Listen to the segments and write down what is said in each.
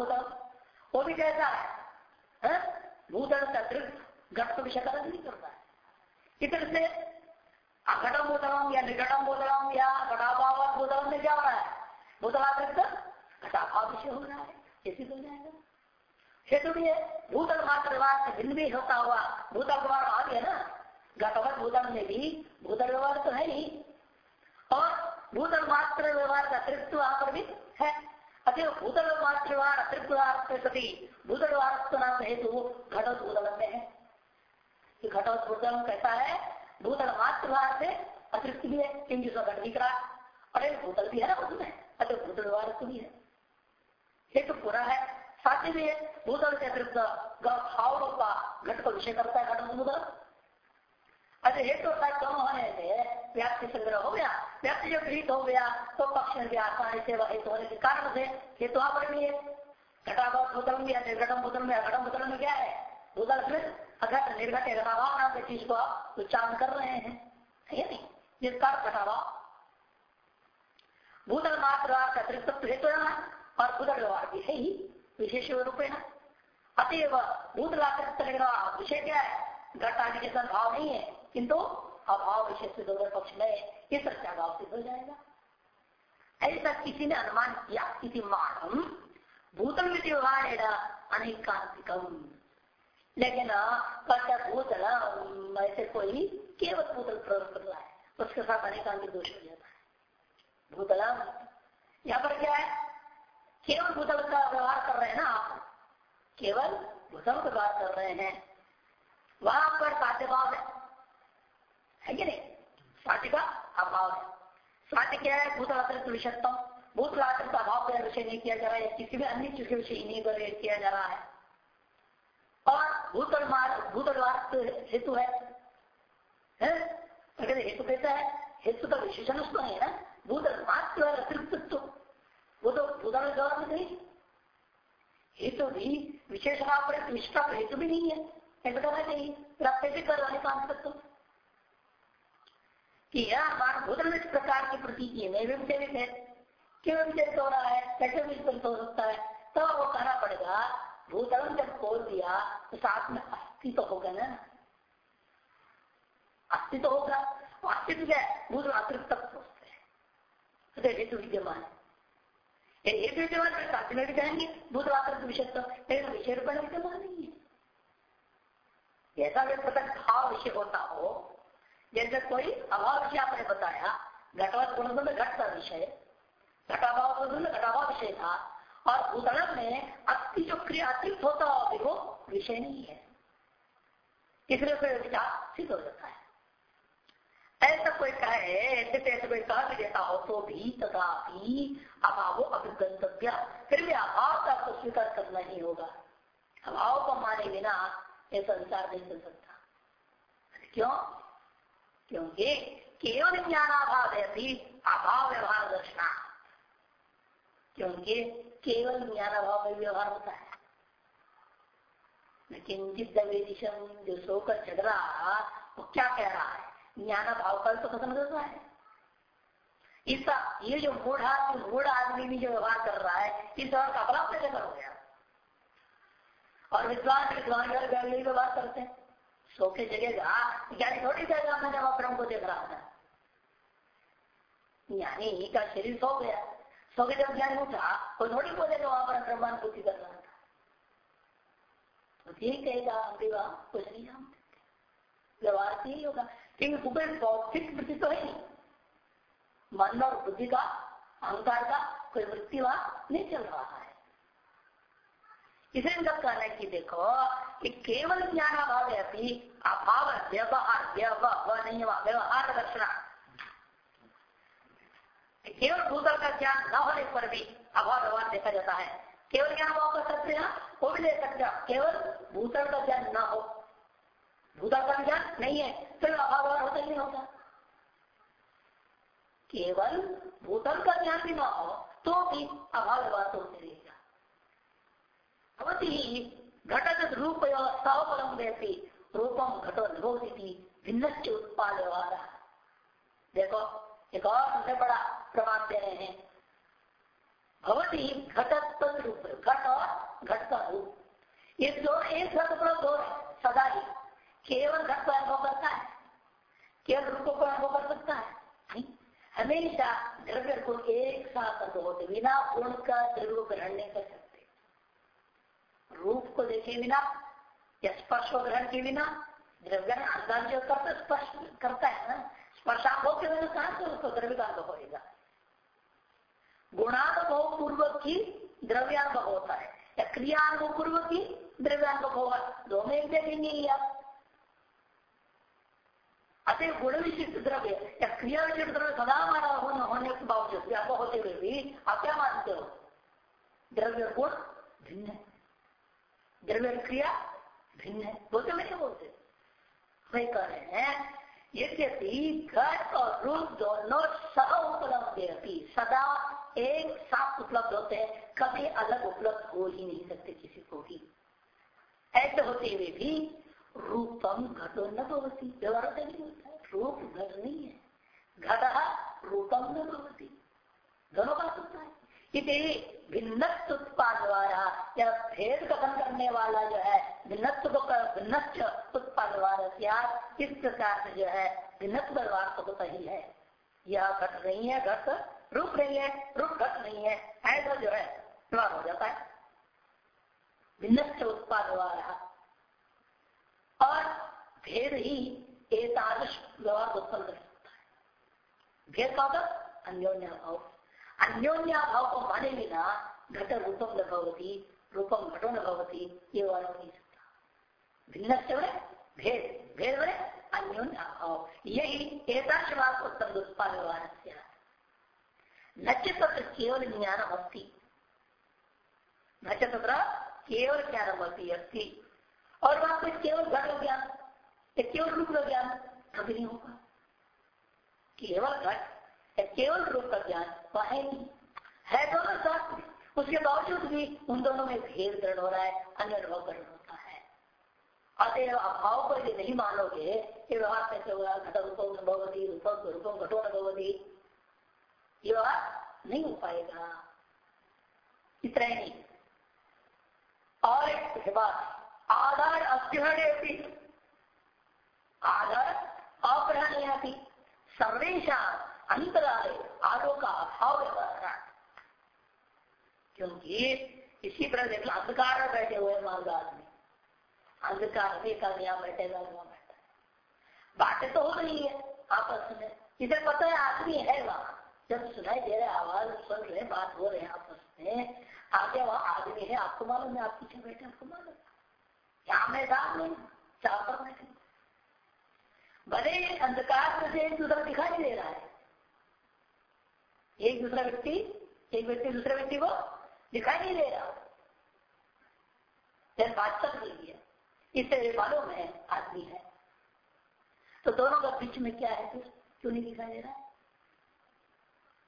भूतल वो भी कैसा है, का अतिरिक्त घट को विषय नहीं करता है। इतर से अघटम भूतलम या निकटम भूतलम या घटाभाव भूतलम में क्या हो रहा है? भूतलातिरिक्त घटाभाव विषय हो रहा है। ऐसी तो जाएगा? हेतु भी है भूतल मात्र भिन्न भी होता हुआ। भूतल व्यवहार आ गया ना? घटवत भूतल में भी भूतल व्यवहार तो है ही। और भूतल मात्र व्यवहार का अतिरिक्त वहाँ पर भी है। अतः भूतल अतिरिक्त व्यवहार सती। भूतल नाम हेतु भूतल में है। घटवत भूतल कैसा है? भूतल मात्र व्यवहार से अतिरिक्त भी है क्योंकि उसका घट दिख रहा। और एक भूतल भी है ना उसमें अतः भूतल व्यवहार भी है। हेतु पूरा है साथ भी है। भूतल के अतिरिक्त भाव का घट को विषय करता है घट अच्छा हेतु कम होने से व्याप्ति संग्रह हो गया व्याप्ति जो गृहित हो गया तो पक्ष भी आसानी से हेतु होने के कारण से हेतु भी है घटाभाव भूतल में है घटम भूतल में घटम भूतल में क्या है? भूतल अघट निर्घट घटाभाव नाम चीज़ को उच्चारण कर रहे हैं। घटाभाव? भूतल मात्र हेतु और भूतल व्यवहार भी है ही, विशेष रूप है अतएव भूतलाकृत विषय क्या है? घट के साथ भाव नहीं है। किंतु अभाव विशेष दोनों पक्ष में ये भाव सिद्ध हो जाएगा? ऐसा किसी ने अनुमान किया इति मानम भूतल व्यवहार अनेकांतिकम। लेकिन कहता भूतल ऐसे कोई केवल भूतल प्रयोग कर रहा है, उसके साथ अनेकांतिक दोष हो जाता है। भूतलम यहाँ पर क्या है? केवल भूतल का व्यवहार कर रहे हैं ना आप? केवल भूतल का व्यवहार कर रहे हैं। वहाँ पर साध्यभाव है। है कि नहीं? साध्य का अभाव है। साध्य क्या है? भूत अतिरिक्त विषयत्म भूत अतिरिक्त अभाव का विषय नहीं किया जा रहा है। किसी भी अन्य चीज़ के विषय नहीं किया जा रहा है। और भूतल भूतल हेतु है, हेतु कैसा है? हेतु का विशेषण उसको है ना? भूतल मात्र अतिरिक्त। वो तो भूतल में नहीं। हेतु भी विशेषण विष्टा हेतु भी नहीं है। ऐसा करना चाहिए फिर आप कैसे कि यह हमारा भूतल इस प्रकार की प्रतीति में भी विचलित है क्यों विचलित हो रहा है? कैसे विचलित हो सकता है? तो वो कहना पड़ेगा भूतल जब खोल दिया तो साथ में अस्तित्व तो होगा ना। अस्तित्व तो होगा अस्तित्व क्या है? भूतल अतिरिक्त सोचते हैं। हेतु विद्यमान है। हेतु विद्यमान साथ में जाएँगे भूतल अतिरिक्त विषय तो। लेकिन विषय रूप विद्यमान नहीं है। ऐसा व्यक्ति भाव विषय होता हो जैसे कोई अभाव विषय आपने बताया घटवत गुण में घट का विषय, घटाभाव घटाभाव विषय था, और भूतल में अति जो क्रिया अतिरिक्त होता हो वो विषय नहीं है। इसलिए फिर विचार सिद्ध हो जाता है? ऐसा कोई कहे, ऐसे ऐसे कोई कह भी देता हो तो भी तथा अभाव अभिगंतव्य। फिर भी अभाव का आपको स्वीकार करना ही होगा। अभाव को माने बिना ये संसार नहीं चल सकता। क्यों? क्योंकि केवल ज्ञानाभाव भी अभाव व्यवहार दर्शना। क्योंकि केवल ज्ञानाभाव में व्यवहार होता है। किंचित दवेदिशम जो सोकर चढ़ रहा वो क्या कह रहा है? ज्ञान भाव कल तो खत्म कर रहा है। इसका ये जो मूढ़ मूढ़ आदमी भी जो व्यवहार कर रहा है, इस व्यवहार का अपना अपने हो गया और विद्वान विद्वान व्यवहार करते हैं। सो के जगह ज्ञानी थोड़ी जाएगा मैं जब ब्रह्म को देख रहा था ज्ञानी का शरीर सो गया। सो के जब ज्ञानी उठा कोई थोड़ी बोलेगा वहाँ पर ब्रह्मांड बुद्धि कर रहा था तो यही कहेगा विवाह कुछ नहीं व्यवहार से ही होगा, क्योंकि सुबह भौतिक वृत्ति तो है मन और बुद्धि का, अहंकार का कोई वृत्ति वहाँ नहीं चल रहा है। इसे इनका कहना है कि देखो केवल ज्ञान अभाव है अभाव, व्यवहार व्यवहार नहीं व्यवहार दर्शना। केवल भूतल का ज्ञान न होने पर भी अभाव, व्यवहार देखा जाता है। केवल ज्ञान अभाव कर सकते हैं, वो भी देख सकते हैं केवल भूतल का ज्ञान न हो। भूतल का ज्ञान नहीं है तो अभाव, व्यवहार होता ही होता। केवल भूतल का ज्ञान भी न हो तो भी अभाव, व्यवहार तो होते रहेगा। घटक रूप सवलंबी रूपम घटो निभोती भिन्न उत्पाद देखो, एक और सबसे बड़ा प्रमाण दे रहे हैं। भवती घटत्व रूप घट और ये दो, एक साथ उपलब्ध सदा ही। केवल घट को अनुभव करता है, केवल रूप को अनुभव कर सकता है हमेशा द्रव्य को एक साथ अनुभव होते, बिना गुण का द्रव्य ग्रहण नहीं कर सकते। रूप को देखे बिना, या स्पर्श को ग्रहण के बिना द्रव्य अंदाज जो करता स्पर्श करता है ना स्पर्शानुभव के बिना कहाँ से उसको द्रव्य का अनुभव होगा गुणानुभव पूर्वक ही द्रव्यानुभव होता है, या क्रियानुभव पूर्वक ही द्रव्यानुभव होगा, दोनों एक देखेंगे ही आप। अतः गुण विशिष्ट द्रव्य, या क्रिया विशिष्ट द्रव्य सदा हमारा होने होने के बावजूद व्यापक होते हुए भी आप क्या मानते हो? द्रव्य गुण भिन्न है। द्रव्य क्रिया भिन्न है। बोलते नहीं बोलते वही कह रहे हैं, यद्यपि घट और रूप दोनों सह उपलब्ध सदा एक साथ उपलब्ध होते हैं, कभी अलग उपलब्ध हो ही नहीं सकते किसी को भी। ऐसे होते हुए भी रूपम घटो न भवती, व्यवहार नहीं होता है। रूप घट नहीं है, घट रूपम न भवती। दोनों बात होता है। भिन्न उत्पाद द्वारा या भेद कथन करने वाला जो है भिन्नत्व को भिन्न उत्पाद द्वारा इस प्रकार से जो है भिन्नत्व व्यवहार तो होता ही। यह घट नहीं है, घट रूप नहीं है, रूप घट नहीं है ऐसा जो है, व्यवहार हो जाता है। भिन्न उत्पाद द्वारा। और भेद ही एक आदर्श व्यवहार उत्पन्न कर सकता है। भेद का मतलब अन्योन्या भाव अन्योन्या भाव को माने बिना घट रूपम न भवती रूपम घटो न भवती, ये नहीं सकता। भिन्न भेद भेद भाव। यही को व्यवहार नचित्र केवल ज्ञान अस्ति। नचित्र केवल ज्ञान और वहाँ पर केवल घट ज्ञान केवल रूप का ज्ञान कभी नहीं होगा। केवल घट केवल रूप का ज्ञान। वह है नहीं है दोनों साथ उसके बावजूद भी उन दोनों में भेद दृढ़ हो रहा है, अन्य अनुभव दृढ़ होता है। अतः अभाव को यदि नहीं मानोगे, ये व्यवहार कैसे होगा? घट रूपम भगवती रूपम रूपम घटो न भगवती। ये व्यवहार नहीं हो पाएगा। इतना ही। नहीं और एक बात, आधार अग्रहणे आधार अग्रहणे सर्वेशा अंतराले आलोक अभाव व्यवहार क्योंकि इसी प्रकार देख अंधकार में बैठे हुए मार्ग आदमी। अंधकार में कल यहाँ बैठेगा वहाँ बैठा बातें तो हो रही है आपस में। इधर पता है, आदमी है वहाँ। जब सुनाई दे रहे आवाज़ सुन रहे बात हो रहे आपस में। आगे वहाँ आदमी है, आपको मालूम है, आप पीछे बैठे आपको मालूम क्या मैदान नहीं चाह पर बैठे भले अंधकार में से एक दूसरा दिखाई दे रहा है एक दूसरा व्यक्ति, एक व्यक्ति दूसरे व्यक्ति को दिखाई नहीं दे रहा। जब बात चल रही है। इससे मालूम है आदमी है। तो दोनों का बीच में क्या है? फिर क्यों नहीं दिखाई दे रहा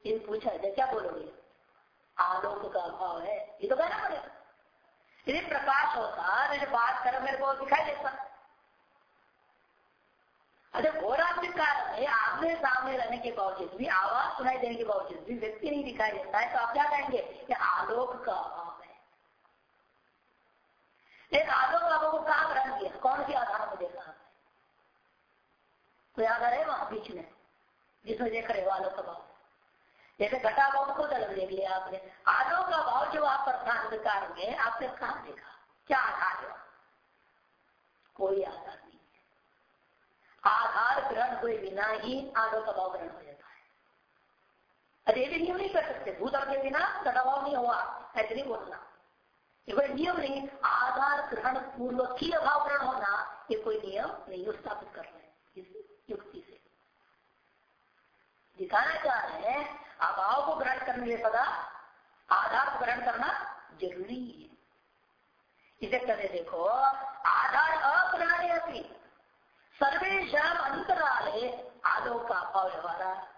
ये पूछा है, क्या बोलोगे? आलोक का अभाव है। ये तो कहना पड़ेगा। यदि प्रकाश होता मेरे बात करो मेरे को दिखाई देता अरे घोरा कारण है आमने सामने रहने के बावजूद भी, आवाज़ सुनाई देने के बावजूद भी व्यक्ति नहीं दिखाई देता है तो आप क्या कहेंगे? कि आलोक का अभाव है। लेकिन आलोक का अभाव को कहा ग्रहण किया? कौन सी आधार में देखा आपने? कोई आधार है वहाँ बीच में, जिसमें देख रहे हो आलोक का भाव? जैसे घटा भाव को अलग देख लिया आपने। आलोक का भाव जो आप पर था अंधकार में आपने कहा देखा? क्या आधार है? कोई आधार आधार ग्रहण हुए बिना ही आलोक का ग्रहण हो जाता है। अरे भी नियम नहीं कर सकते। भूत के बिना घटाभाव नहीं हुआ, ऐसे नहीं बोलना। नियम नहीं। आधार ग्रहण पूर्वक ही अभाव ग्रहण होना, ये कोई नियम नहीं स्थापित कर रहे हैं युक्ति से। दिखाना चाह रहे हैं, अभाव को ग्रहण करने के सदा आधार को ग्रहण करना ज़रूरी है। इसे कहते देखो सर्वेशम अंतराले आलोक का अभाव व्यवहार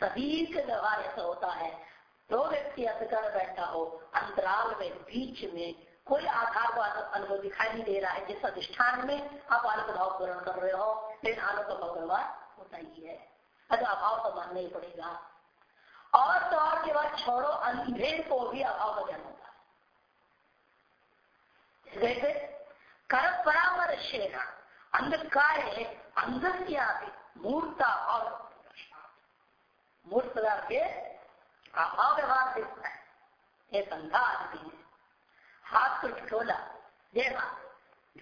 सभी के व्यवहार ऐसा होता है। दो व्यक्ति अंधकार बैठा हो, अंतराल में, बीच में, कोई आधार अनुभव दिखाई नहीं दे रहा है, जिस अधिष्ठान में आप आलोक भाव ग्रहण कर रहे हो, लेकिन आलोक भाव व्यवहार होता ही है। अगर अभाव तो मानना ही पड़ेगा। और तो और के बाद छोड़ो, अंधेर को भी अभाव का जन्म होता है। जैसे कर परामर्शेण अंधकारे अंधस्या मूर्ता और मूर्त के अभाव व्यवहार दिखता है। एक अंधा आदमी है। हाथ को ठोला, देखा,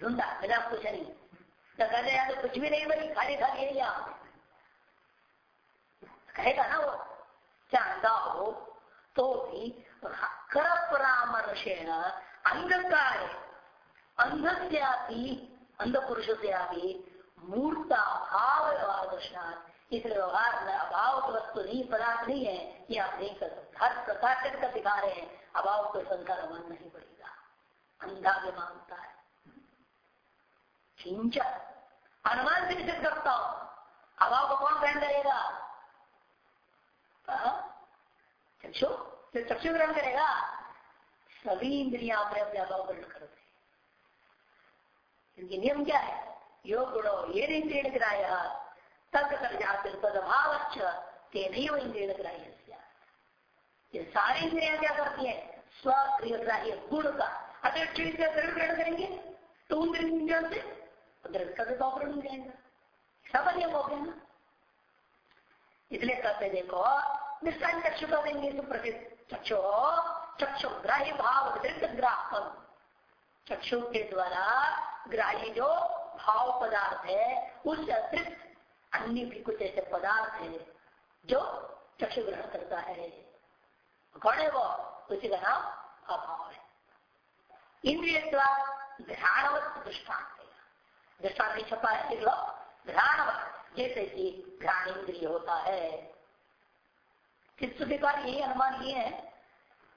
ढूंढा मिला कुछ नहीं। तो कहते यहाँ तो कुछ भी नहीं बनी खाली खाली है यहाँ कहेगा ना वो चाहता हो तो भी कर परामर्शेण अंधकार अंधस्यापि अंध पुरुष से आदि मूर्ता भाव व्यवहार दर्शनाथ इस व्यवहार में अभाव वस्तु नहीं, पदार्थ नहीं है ये आप नहीं कर सकते। हर प्रकार का दिखा रहे हैं, अभाव को संसार मन नहीं पड़ेगा अंधा भी मानता है अनुमान से निश्चित करता हूँ, अभाव को कौन ग्रहण करेगा? हाँ? चक्षु? चक्षु ग्रहण करेगा? सभी इंद्रिया अपने अपने अभाव ग्रहण करते इनके नियम क्या है? योग गुणो ये इंद्रिय ग्राह्य तद कर तदभाव तेन इंद्रिय ग्राह्य ये सारी इंद्रिया क्या करती है? स्वक्रिय ग्राह्य गुण का। अतिरिक्त ग्रहण करेंगे। तो उन इंद्रियों से ग्रहण जाएगा। सब नियम हो गया ना? इसलिए कहते देखो निष्ठान चक्षु का देंगे सुप्रसिद्ध चक्षु चक्षु ग्राह्य भाव अतिरिक्त चक्षु के द्वारा ग्राह्य जो भाव पदार्थ है, उस अतिरिक्त अन्य भी कुछ ऐसे पदार्थ है जो चक्षु ग्रहण करता है। कौन है वो? उसी का नाम अभाव है। इंद्रिय ध्यानवत दृष्टान दृष्टान नहीं छपा है ध्यानवत जैसे कि ध्यान इंद्रिय होता है। यही अनुमान ये है।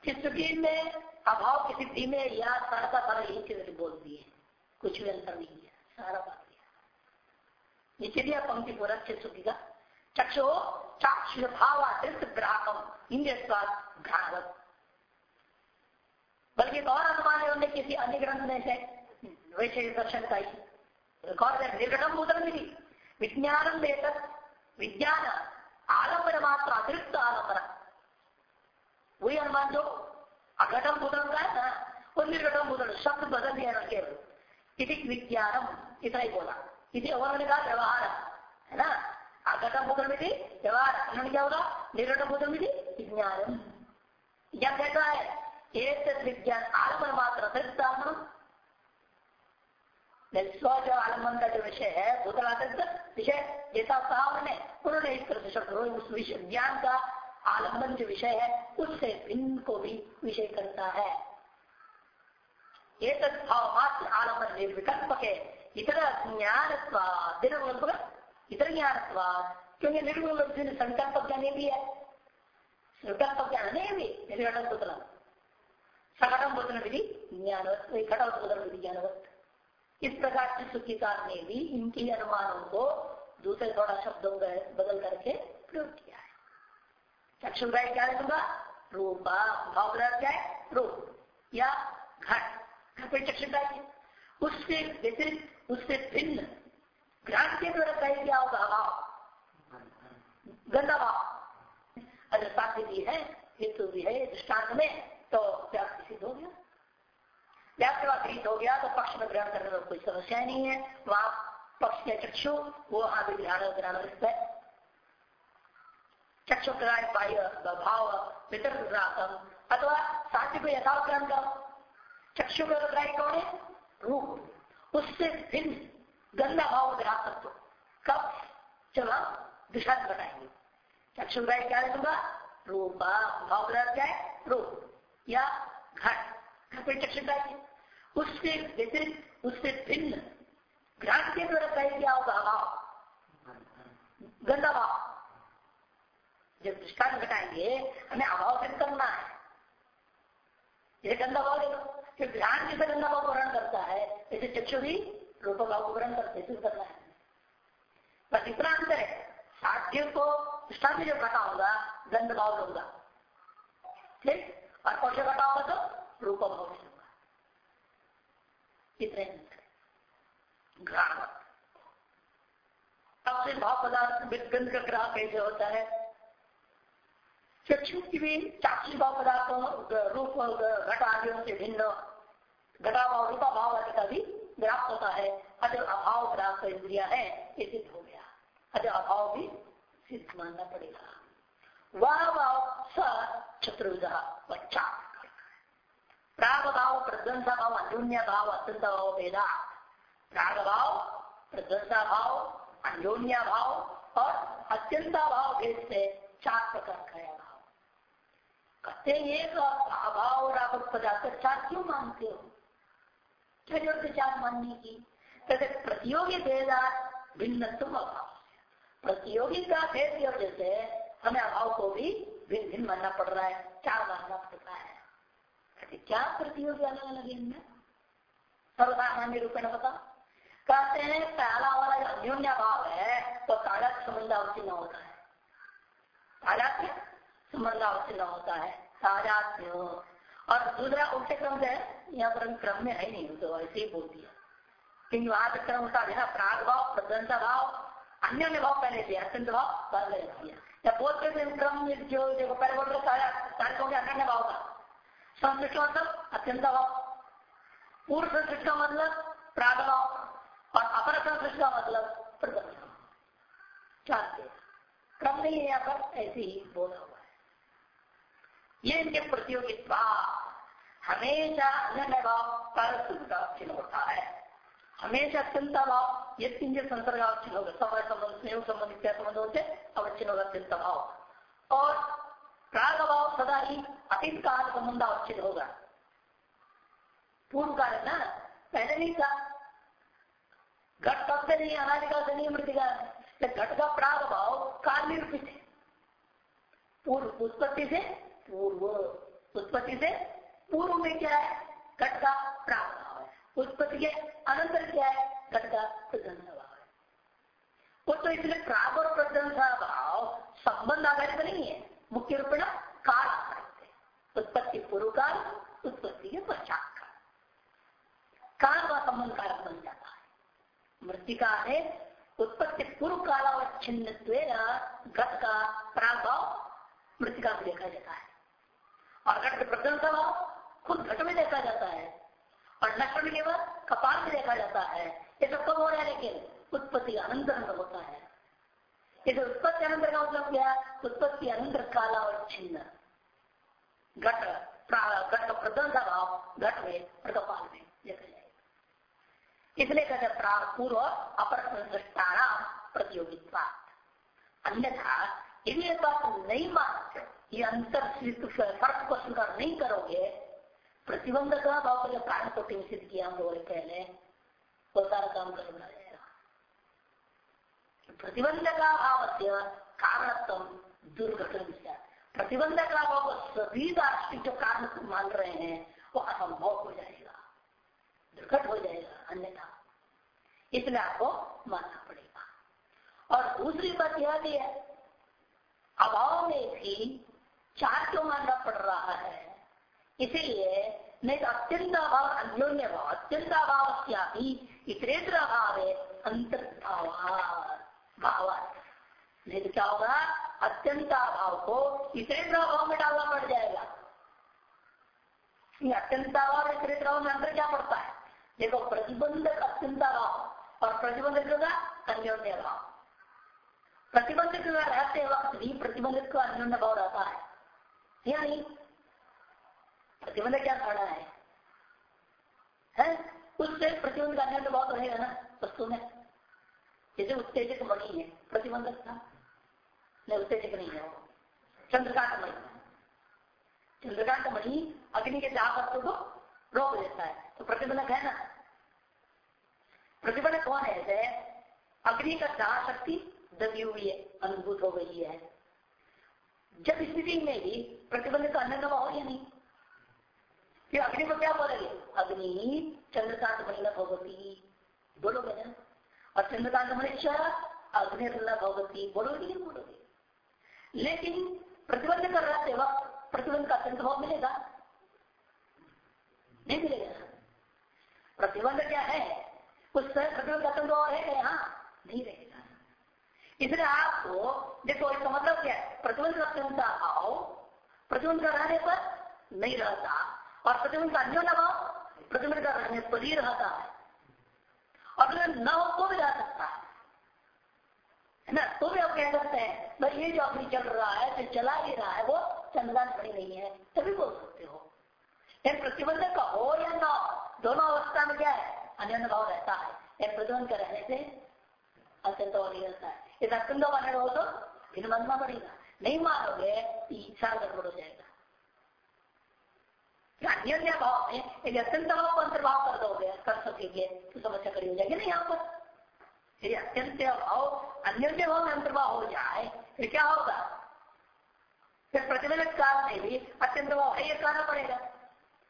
चित्सुखी में अभाव की सिद्धि में या सारा का सारा यही चीज़ बोल दिए कुछ भी अंतर नहीं है सारा दिया। नीचे दिया, पंक्ति पूरा चित्सुखी का चक्षु चाक्षुष भावातिरिक्त ग्राहकम, इंद्रिय घ्राणवत बल्कि एक और अनुमान है उन्हें किसी अन्य ग्रंथ में से वैसे दर्शन का ही। निर्घटम भूतल मिली विज्ञान विज्ञान आलंबन मात्र अतिरिक्त आलंबन। वही अनुमान जो अघटम भूतल का है ना, वो निर्घटम भूतल, शब्द बदल दिया ना केवल। इति विज्ञानम इतना ही बोला। इति उन्होंने कहा व्यवहार, है ना? अघटम भूतल में व्यवहार। उन्होंने क्या होगा? निर्घटम भूतल में विज्ञानम। क्या कहता है एक विज्ञान आलंबन मात्र स्व जो आलंबन का जो विषय है भूतल अतिरिक्त विषय जैसा कहा उन्होंने उन्होंने इस उस विषय, ज्ञान का आलंबन जो विषय है, उससे भिन्न को भी विषय करता है। एक भाव मात्र आलंबन निर्विकल्प के इतर ज्ञान निर्विकल्प इतर ज्ञान क्योंकि निर्विकल्प संकल्प ज्ञान भी है संकल्प ज्ञान नहीं भी निर्घटन पुतला सकटम पुतल विधि ज्ञानवत पुतल विधि ज्ञानवत। इस प्रकार से सुखीकार ने भी इनके अनुमानों को दूसरे थोड़ा शब्दों का बदल करके प्रयोग किया है। चक्षु क्या लगूँगा रूपा भाव क्या है? रूप। या घट। घट पर चक्षु उससे व्यतिरिक्त उससे भिन्न घ्राण के द्वारा कह क्या होगा भाव गंदा भाव अगर साध्य भी है हेतु भी है दृष्टांत में तो व्याप्ति सिद्ध हो गया। व्याप्तवाद हो गया तो पक्ष में ग्रहण करने में कोई समस्या नहीं है। वहाँ पक्ष के चक्षु, वो आदि ध्यान ध्यान है। चक्षु बाह्य भाव वितर्क अथवा साध्य को यथावत ग्रहण करो चक्षु का ग्राह्य कौन है रूप, उससे भिन्न गंदा भाव ग्राहकत्व कब जब हम दिशा बताएँगे चक्षु ग्राह्य क्या दूँगा रूप भाव ग्रह क्या है रूप, या घट घट चक्षु ग्राह्य उससे व्यतिरिक्त उससे भिन्न घ्राण के द्वारा कह क्या होगा? अभाव गंदा भाव। जब दृष्टान घटाएँगे, हमें अभाव सिद्ध करना है। ये गंदा भाव देखो कि ध्यान जिसे गंदा भाव ग्रहण करता है जैसे चक्षु भी रूप को ग्रहण करते सिद्ध करना है। बस इतना अंतर है। साध्य को दृष्टान जब घटा होगा, गंध भाव लूँगा ठीक? और से घटा होगा तो? रूप भाव में लूँगा इतने घ्राण अब से भाव पदार्थ गंध का ग्राह कैसे होता है? चक्षु की भी चाक्षी भाव पदार्थों रूप घट आदियों से भिन्न घटा भाव रूपा भाव आदि का भी ग्राप्त होता है। अतः अभाव ग्राप इंद्रिया है, ये सिद्ध हो गया। अतः अभाव भी सिद्ध मानना पड़ेगा। वह भाव स चतुर्विधा बच्चा प्राग भाव प्रध्वंसा भाव अन्योन्य भाव अत्यंत भाव भेदा प्राग भाव प्रध्वंसा भाव अन्योन्य भाव और अत्यंता भाव भेद से चार प्रकार का कहते एक अभाव और आप पदार्थ चार क्यों मानते हो क्या ज़रूरत चार मानने की कहते प्रतियोगी भेदा भिन्न तुम अभाव प्रतियोगी का भेद की वजह से हमें अभाव को भी भिन्न भिन्न मानना पड़ रहा है चार मानना पड़ता है कहते क्या प्रतियोगी अलग अलग इनमें सर्वसामान्य रूप में बता कहते हैं पहला वाला जो अन्योन्य भाव है तो ताड़क संबंध अवश्य होता है ताड़क संबंध अवश्य होता है। ताजात्म्य और दूसरा उल्टे क्रम से, यहाँ पर क्रम में है नहीं तो ऐसे ही बोल दिया क्योंकि वहाँ पर क्रम होता है प्राग भाव, प्रदंता भाव, अन्य भाव पहले दिया अत्यंत भाव पहले दिया या बोलते थे क्रम में जो, देखो, पहले बोल रहे सारे हो अन्य भाव का। संश्लिष्ट मतलब अत्यंत भाव। पूर्व संश्लिष्ट का मतलब प्राग भाव। और अपर संश्लिष्ट का मतलब प्रदर्शन चाहते क्रम नहीं है यहाँ पर ऐसे ही बोला हुआ है। ये इनके प्रतियोगिता हमेशा अन्य भाव का चिन्ह होता है। हमेशा चिंता भाव, ये तीन संसर्ग अवच्छिन्न होगा समय संबंध, स्नेह संबंध, इत्यादि संबंध होते अवच्छिन्न होगा अत्यंत भाव। और प्राग भाव सदा ही अतीत काल संबंध अवच्छिन्न होगा। पूर्व काल ना, पहले नहीं था। घट कब से नहीं अनाधिकाल से नहीं मृतिका घट का प्राग भाव काल निरूपित है। पूर्व उत्पत्ति से पूर्व उत्पत्ति से पूर्व में क्या है? घट का प्राग उत्पत्ति के अनंतर क्या है? घट का प्रदंसा भाव है। वो तो इसलिए प्राग और प्रदंसा भाव संबंध आधारित नहीं है। मुख्य रूप में काल आधारित है। उत्पत्ति पूर्व काल, उत्पत्ति के पश्चात काल। काल का संबंध कारक बन जाता है। मृतिका है उत्पत्ति पूर्व कालावच्छिन्न घट का प्रागभाव मृतिका में देखा जाता है। और घट प्रदंसा भाव खुद घट में देखा जाता है और लक्ष्मण केवल कपाल में देखा जाता है। ये सब कब हो रहा है लेकिन उत्पत्ति अनंतर होता है। इसे उत्पत्ति अनंतर का मतलब क्या? उत्पत्ति अनंतर काला और छिन्न। घट घट प्रदंसा भाव घट में और कपाल में देखा जाएगा इसलिए कहते प्राण पूर्व अपर दृष्टारा प्रतियोगिता अन्यथा यदि बात नहीं मानते। ये अंतर फ़र्क को स्वीकार नहीं करोगे प्रतिबंध का भाव का कारण को सिद्ध किया हम लोगों ने पहले, वो सारा काम कर जाएगा प्रतिबंध का भाव से कारणत्म दुर्घटन प्रतिबंध का भाव सभी राष्ट्रीय जो कारण मान रहे हैं, वो असंभव हो जाएगा। दुर्घट हो जाएगा, अन्यथा। इसलिए आपको मानना पड़ेगा। और दूसरी बात यह भी है, अभाव में भी चार क्यों मानना पड़ रहा है? इसीलिए नहीं तो अत्यंत अभाव अन्योन्य भाव अत्यंत अभाव क्या इतरेतर अभाव है अंतर्भाव भाव नहीं तो क्या होगा? अत्यंत अभाव को इतरेतर अभाव में डालना पड़ जाएगा। अत्यंत अभाव इतरेतर अभाव में अंतर क्या पड़ता है? देखो, प्रतिबंधक अत्यंत अभाव और प्रतिबंधक का अन्योन्य भाव प्रतिबंधक रहते वक्त भी प्रतिबंधक का अन्योन्य भाव रहता है। नहीं। प्रतिबंध क्या खड़ा है? है? उससे प्रतिबंध का अन्य बहुत रहेगा ना, वस्तु में। जैसे उत्तेजक मणि है, प्रतिबंधक था। नहीं, उत्तेजक नहीं है वो। चंद्रकांत मणि। चंद्रकांत मणि अग्नि के दाह वस्तु को रोक देता है। तो प्रतिबंधक है ना। प्रतिबंधक कौन है? जैसे अग्नि का दाह शक्ति दबी हुई है, अनुभूत हो गई है। जब स्थिति में भी प्रतिबंध का अन्य हो या नहीं? फिर अग्नि को क्या बोलेंगे? अग्नि, चंद्रकांत महिला भगवती बोलोगे ना? और चंद्रकांत मनुष्य अग्नि भगवती बोलोगे नहीं बोलोगे? लेकिन प्रतिबंध कर रहे वक्त प्रतिबंध का अत्यंत भाव मिलेगा? नहीं मिलेगा। प्रतिबंध क्या है? उस प्रतिबंध का अत्यंत भाव है यहाँ? नहीं रहेगा। इसलिए आपको, देखो इसका मतलब क्या है? प्रतिबंध का अत्यंत भाव प्रतिबंध का रहने पर नहीं रहता, और प्रतिबंध का अन्य भाव प्रतिबंध का रहने पर ही रहता है। और अगर न हो तो भी रह सकता है। है ना? तो भी आप कह सकते हैं भाई ये जो अभी चल रहा है, जो चला ही रहा है, वो चंदन खड़ी नहीं है। तभी बोल सकते हो। लेकिन प्रतिबंधक का हो या ना दोनों अवस्था में क्या है? अन्य भाव रहता है। एक प्रतिबंध का रहने से अत्यंत नहीं रहता है। यदि अत्यंत हो तो फिर मानना पड़ेगा नहीं मानोगे तो इच्छा गड़बड़ हो जाएगा। अन्य भाव में यदि अत्यंत भाव को अंतर्भाव कर दोगे, कर सकेंगे तो समस्या खड़ी हो जाएगी ना यहाँ पर। यदि अत्यंत भाव अन्य भाव में अंतर्भाव हो जाए, फिर क्या होगा? फिर प्रतिबंध काल में भी अत्यंत भाव है, ये कहना पड़ेगा।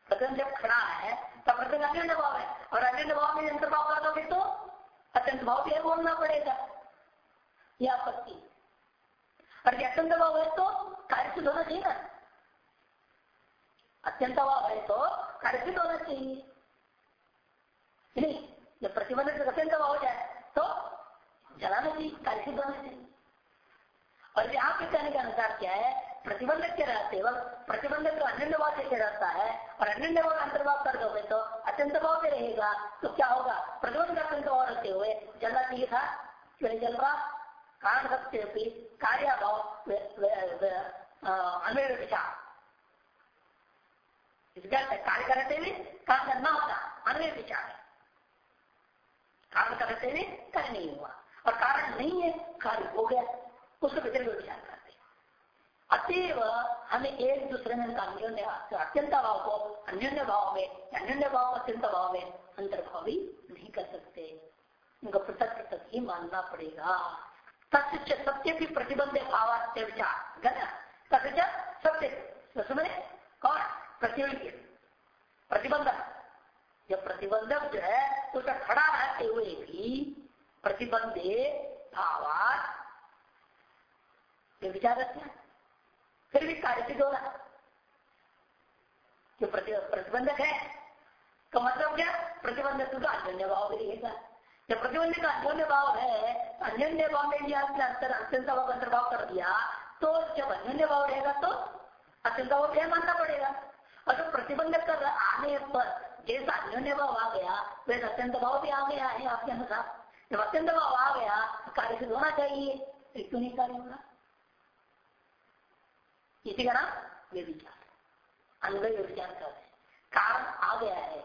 प्रतिबंध जब खड़ा है, तब प्रतिबंध अन्य भाव है, और अन्य भाव में अंतर्भाव कर दोगे तो अत्यंत भाव भी बोलना पड़ेगा। यह आपत्ति। और अत्यंत भाव है तो कार्य सिद्ध होना चाहिए ना. अत्यंत भाव है तो कार्य सिद्ध होना चाहिए नहीं जब प्रतिबंध अत्यंत भाव हो जाए तो जलाना चाहिए कार्य सिद्ध होना चाहिए और यहाँ के कहने के अनुसार क्या है, प्रतिबंधक के रहते वक्त, प्रतिबंधक तो अन्य भाव से रहता है, और अन्य भाव अंतर्भाव कर दोगे तो अत्यंत भाव से रहेगा तो क्या होगा? प्रतिबंध का अत्यंत भाव रहते हुए जलना चाहिए था, क्यों? जल रहा कारण सत्य कार्य भाव अन्य विचार। कार्य करते हुए काम करना होता अन्य विचार है। कारण करते हुए कार्य नहीं हुआ। और कारण नहीं है, कार्य हो गया, उसको भीतर विचार करते अतएव हमें एक दूसरे में अन्योन्य, अत्यंत भाव को, अन्योन्य भाव में, अन्योन्य भाव, अत्यंत भाव में अंतर्भाव भी नहीं कर सकते। उनका पृथक पृथक ही मानना पड़ेगा। तस्य सत्य की प्रतिबंध भावात्य विचार तस्य सत्य समझ कौन? प्रतिबंध। प्रतिबंधक जब प्रतिबंधक जो है उसका खड़ा रहते हुए भी प्रतिबंधे भावात विचार रखते हैं। फिर भी कार्य सिद्ध हो रहा जो प्रतिबंधक है तो मतलब क्या? प्रतिबंधक का अन्य भाव भी रहेगा जब प्रतिबंध का अन्य भाव है अन्य भाव में भी आपने अंतर अत्यंत भाव का अंतर्भाव कर दिया तो जब अन्य भाव रहेगा तो अत्यंत भाव क्या मानना पड़ेगा? और जब प्रतिबंध कर आने पर जैसा अन्य भाव आ गया, वैसे अत्यंत भाव भी आ गया है आपके अनुसार। जब अत्यंत भाव आ गया तो कार्य सिद्ध होना चाहिए। क्यों नहीं कार्य होगा इसी का नाम व्यविचार अन्वय व्यविचार कर कारण आ गया है।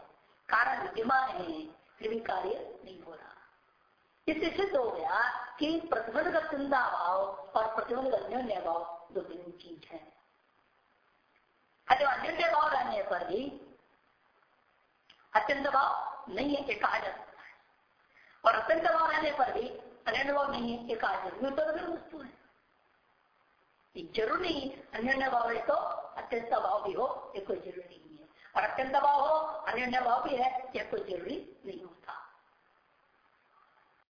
कारण विद्यमान है, फिर भी कार्य नहीं हो रहा। इससे सिद्ध हो गया कि प्रतिबंध का चिंता भाव और प्रतिबंध का अन्योन्य भाव दो भिन्न चीज़ है। अच्छा अन्योन्य भाव रहने पर भी अत्यंत भाव नहीं है, एक कहा जा सकता है। और अत्यंत भाव रहने पर भी अन्य भाव नहीं है, एक कहा जा सकता वस्तु है। ज़रूर नहीं, अन्य भाव है तो अत्यंत भाव भी हो यह कोई ज़रूरी नहीं है। और अत्यंत भाव हो, अन्य भाव भी है यह कोई ज़रूरी नहीं होता।